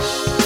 you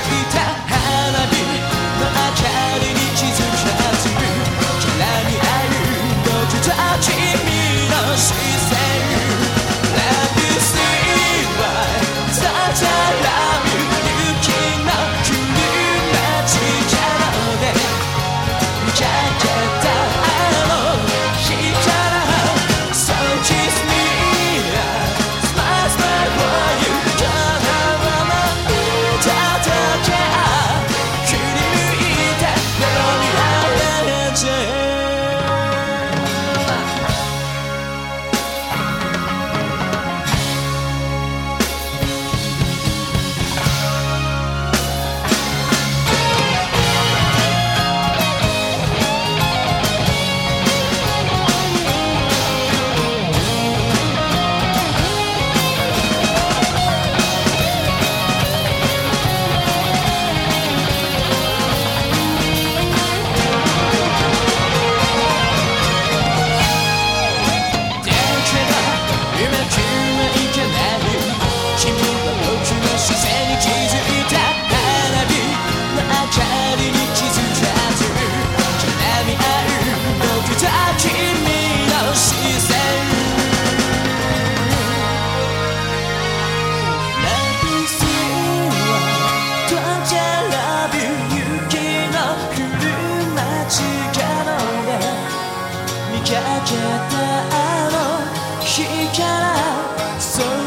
きた花火の明かりかけたあの日から